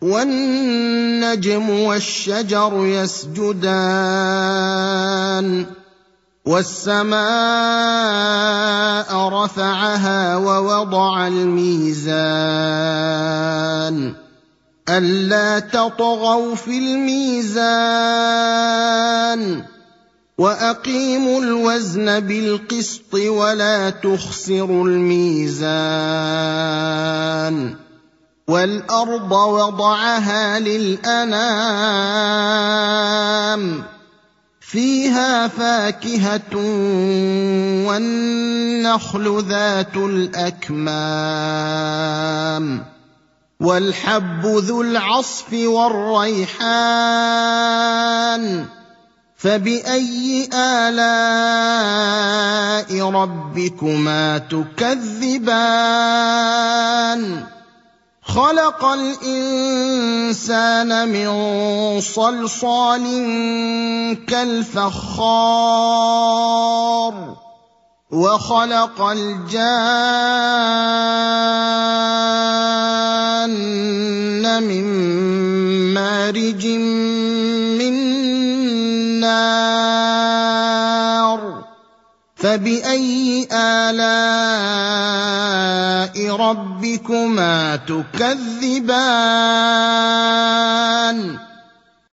والنجم والشجر يسجدان والسماء رفعها ووضع الميزان ألا تطغوا في الميزان وأقيموا الوزن بالقسط ولا تخسروا الميزان والأرض وضعها للأنام فيها فاكهة والنخل ذات الأكمام والحب ذو العصف والريحان فبأي آلاء ربكما تكذبان خلق الإنسان من صلصال كالفخار وخلق الجان من مارج من نار فبأي آلاء ربكما تكذبان.